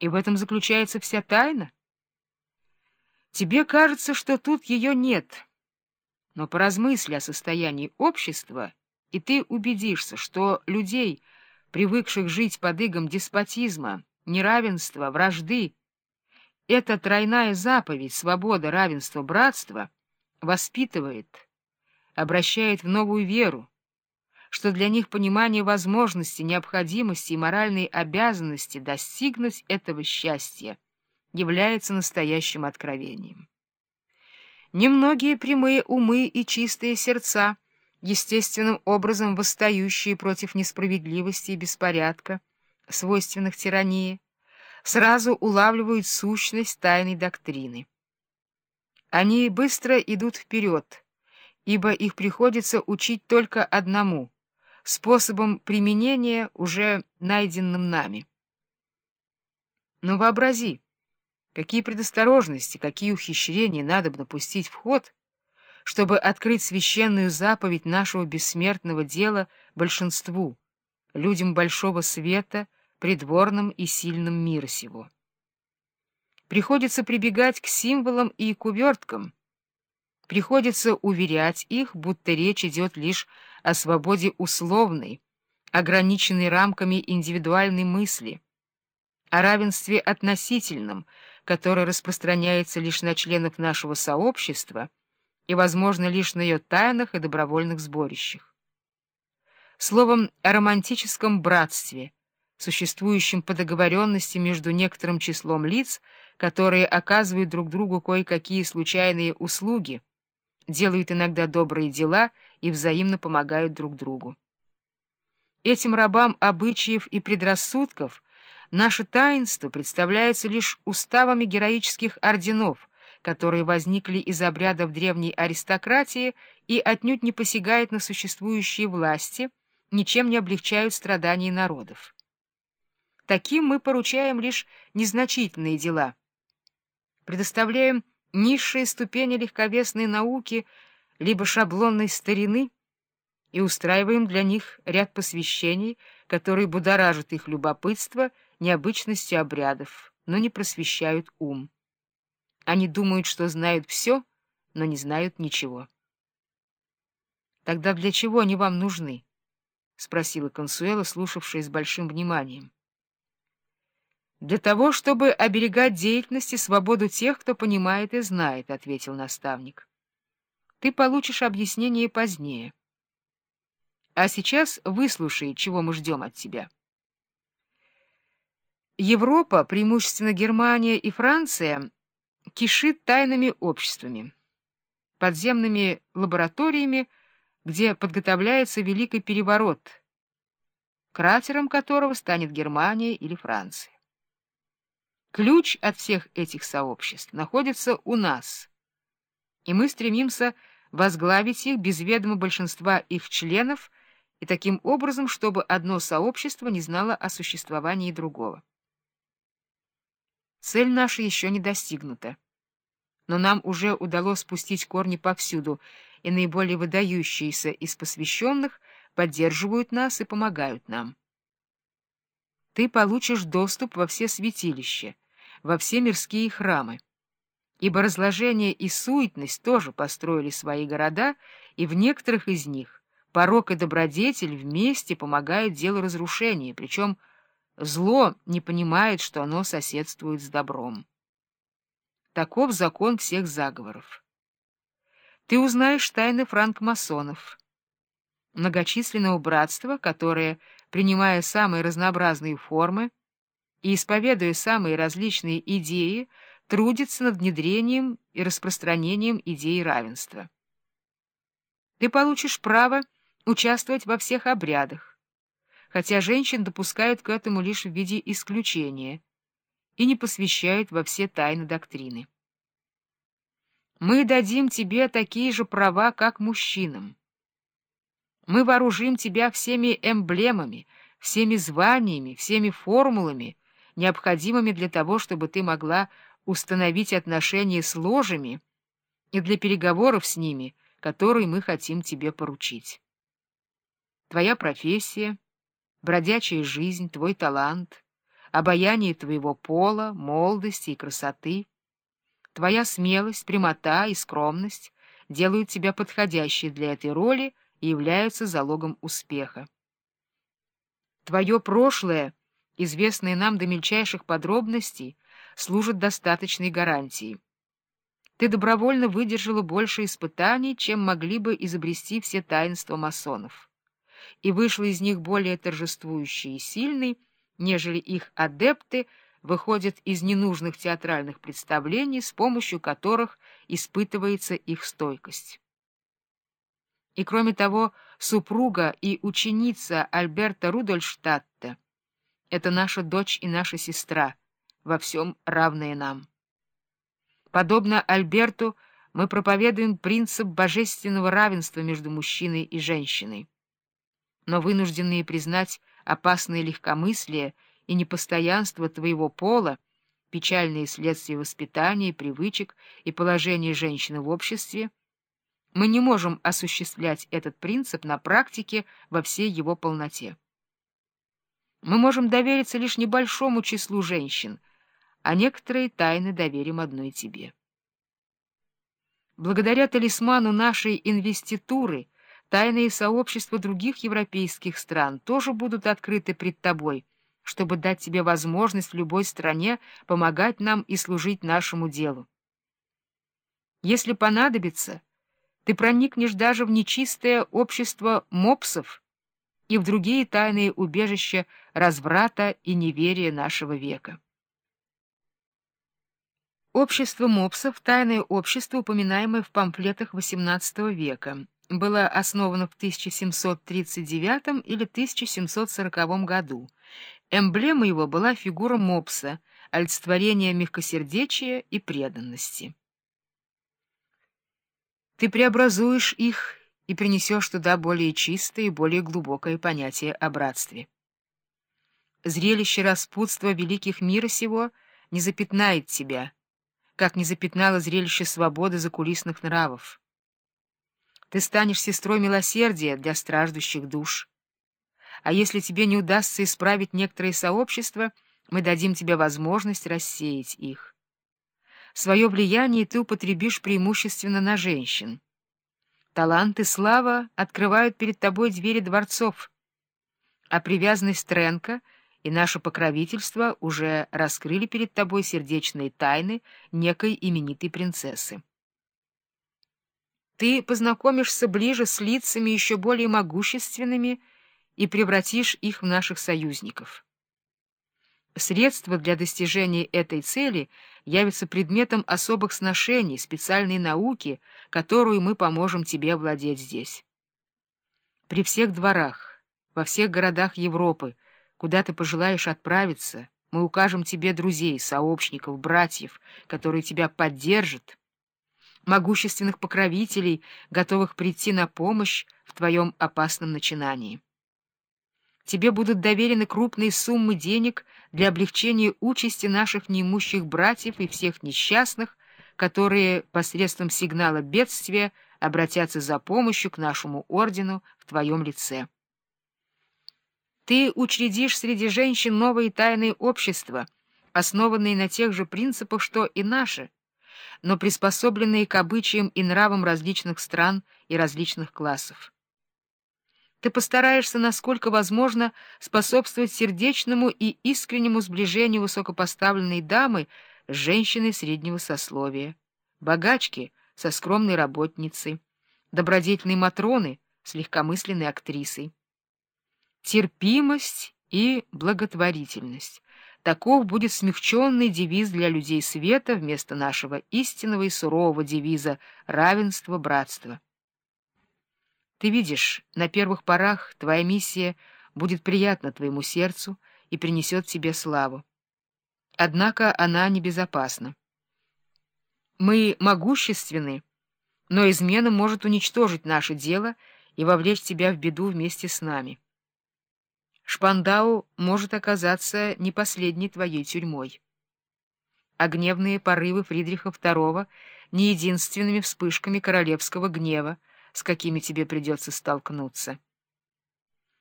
И в этом заключается вся тайна. Тебе кажется, что тут ее нет, но поразмысли о состоянии общества, и ты убедишься, что людей, привыкших жить под игом деспотизма, неравенства, вражды, эта тройная заповедь свобода, равенство, братство воспитывает, обращает в новую веру, что для них понимание возможности, необходимости и моральной обязанности достигнуть этого счастья является настоящим откровением. Немногие прямые умы и чистые сердца, естественным образом восстающие против несправедливости и беспорядка, свойственных тирании, сразу улавливают сущность тайной доктрины. Они быстро идут вперед, ибо их приходится учить только одному — способом применения, уже найденным нами. Но вообрази, какие предосторожности, какие ухищрения надо бы напустить в ход, чтобы открыть священную заповедь нашего бессмертного дела большинству, людям большого света, придворным и сильным мира сего. Приходится прибегать к символам и к уверткам, приходится уверять их, будто речь идет лишь о свободе условной, ограниченной рамками индивидуальной мысли, о равенстве относительном, которое распространяется лишь на членов нашего сообщества и, возможно, лишь на ее тайных и добровольных сборищах. Словом, о романтическом братстве, существующем по договоренности между некоторым числом лиц, которые оказывают друг другу кое-какие случайные услуги, делают иногда добрые дела и взаимно помогают друг другу. Этим рабам обычаев и предрассудков наше таинство представляется лишь уставами героических орденов, которые возникли из обрядов древней аристократии и отнюдь не посягают на существующие власти, ничем не облегчают страданий народов. Таким мы поручаем лишь незначительные дела, предоставляем низшие ступени легковесной науки либо шаблонной старины и устраиваем для них ряд посвящений, которые будоражат их любопытство необычностью обрядов, но не просвещают ум. Они думают, что знают все, но не знают ничего. «Тогда для чего они вам нужны?» — спросила Консуэла, слушавшая с большим вниманием. «Для того, чтобы оберегать деятельность и свободу тех, кто понимает и знает», — ответил наставник. «Ты получишь объяснение позднее. А сейчас выслушай, чего мы ждем от тебя». Европа, преимущественно Германия и Франция, кишит тайными обществами, подземными лабораториями, где подготовляется Великий Переворот, кратером которого станет Германия или Франция. Ключ от всех этих сообществ находится у нас, и мы стремимся возглавить их без ведома большинства их членов и таким образом, чтобы одно сообщество не знало о существовании другого. Цель наша еще не достигнута, но нам уже удалось спустить корни повсюду, и наиболее выдающиеся из посвященных поддерживают нас и помогают нам ты получишь доступ во все святилища, во все мирские храмы. Ибо разложение и суетность тоже построили свои города, и в некоторых из них порок и добродетель вместе помогают делу разрушения, причем зло не понимает, что оно соседствует с добром. Таков закон всех заговоров. Ты узнаешь тайны франкмасонов, многочисленного братства, которое принимая самые разнообразные формы и исповедуя самые различные идеи, трудится над внедрением и распространением идеи равенства. Ты получишь право участвовать во всех обрядах, хотя женщин допускают к этому лишь в виде исключения и не посвящают во все тайны доктрины. Мы дадим тебе такие же права, как мужчинам. Мы вооружим тебя всеми эмблемами, всеми званиями, всеми формулами, необходимыми для того, чтобы ты могла установить отношения с ложами и для переговоров с ними, которые мы хотим тебе поручить. Твоя профессия, бродячая жизнь, твой талант, обаяние твоего пола, молодости и красоты. Твоя смелость, прямота и скромность делают тебя подходящей для этой роли и являются залогом успеха. Твое прошлое, известное нам до мельчайших подробностей, служит достаточной гарантией. Ты добровольно выдержала больше испытаний, чем могли бы изобрести все таинства масонов, и вышла из них более торжествующей и сильной, нежели их адепты выходят из ненужных театральных представлений, с помощью которых испытывается их стойкость. И кроме того, супруга и ученица Альберта Рудольштадта — это наша дочь и наша сестра, во всем равные нам. Подобно Альберту, мы проповедуем принцип божественного равенства между мужчиной и женщиной. Но вынужденные признать опасное легкомыслие и непостоянство твоего пола, печальные следствия воспитания, привычек и положения женщины в обществе, мы не можем осуществлять этот принцип на практике во всей его полноте. Мы можем довериться лишь небольшому числу женщин, а некоторые тайны доверим одной тебе. Благодаря талисману нашей инвеституры тайные сообщества других европейских стран тоже будут открыты пред тобой, чтобы дать тебе возможность в любой стране помогать нам и служить нашему делу. Если понадобится, ты проникнешь даже в нечистое общество мопсов и в другие тайные убежища разврата и неверия нашего века. Общество мопсов, тайное общество, упоминаемое в памфлетах XVIII века, было основано в 1739 или 1740 году. Эмблема его была фигура мопса, олицетворение мягкосердечия и преданности. Ты преобразуешь их и принесешь туда более чистое и более глубокое понятие о братстве. Зрелище распутства великих мира сего не запятнает тебя, как не запятнало зрелище свободы закулисных нравов. Ты станешь сестрой милосердия для страждущих душ. А если тебе не удастся исправить некоторые сообщества, мы дадим тебе возможность рассеять их. Свое влияние ты употребишь преимущественно на женщин. Талант и слава открывают перед тобой двери дворцов, а привязанность Тренка и наше покровительство уже раскрыли перед тобой сердечные тайны некой именитой принцессы. Ты познакомишься ближе с лицами еще более могущественными и превратишь их в наших союзников. Средства для достижения этой цели явятся предметом особых сношений, специальной науки, которую мы поможем тебе овладеть здесь. При всех дворах, во всех городах Европы, куда ты пожелаешь отправиться, мы укажем тебе друзей, сообщников, братьев, которые тебя поддержат, могущественных покровителей, готовых прийти на помощь в твоем опасном начинании. Тебе будут доверены крупные суммы денег для облегчения участи наших неимущих братьев и всех несчастных, которые посредством сигнала бедствия обратятся за помощью к нашему ордену в твоем лице. Ты учредишь среди женщин новые тайные общества, основанные на тех же принципах, что и наши, но приспособленные к обычаям и нравам различных стран и различных классов. Ты постараешься, насколько возможно, способствовать сердечному и искреннему сближению высокопоставленной дамы с женщиной среднего сословия, богачки со скромной работницей, добродетельной Матроны с легкомысленной актрисой. Терпимость и благотворительность — таков будет смягченный девиз для людей света вместо нашего истинного и сурового девиза равенства, братства. Ты видишь, на первых порах твоя миссия будет приятна твоему сердцу и принесет тебе славу. Однако она небезопасна. Мы могущественны, но измена может уничтожить наше дело и вовлечь тебя в беду вместе с нами. Шпандау может оказаться не последней твоей тюрьмой. А гневные порывы Фридриха II не единственными вспышками королевского гнева, с какими тебе придется столкнуться.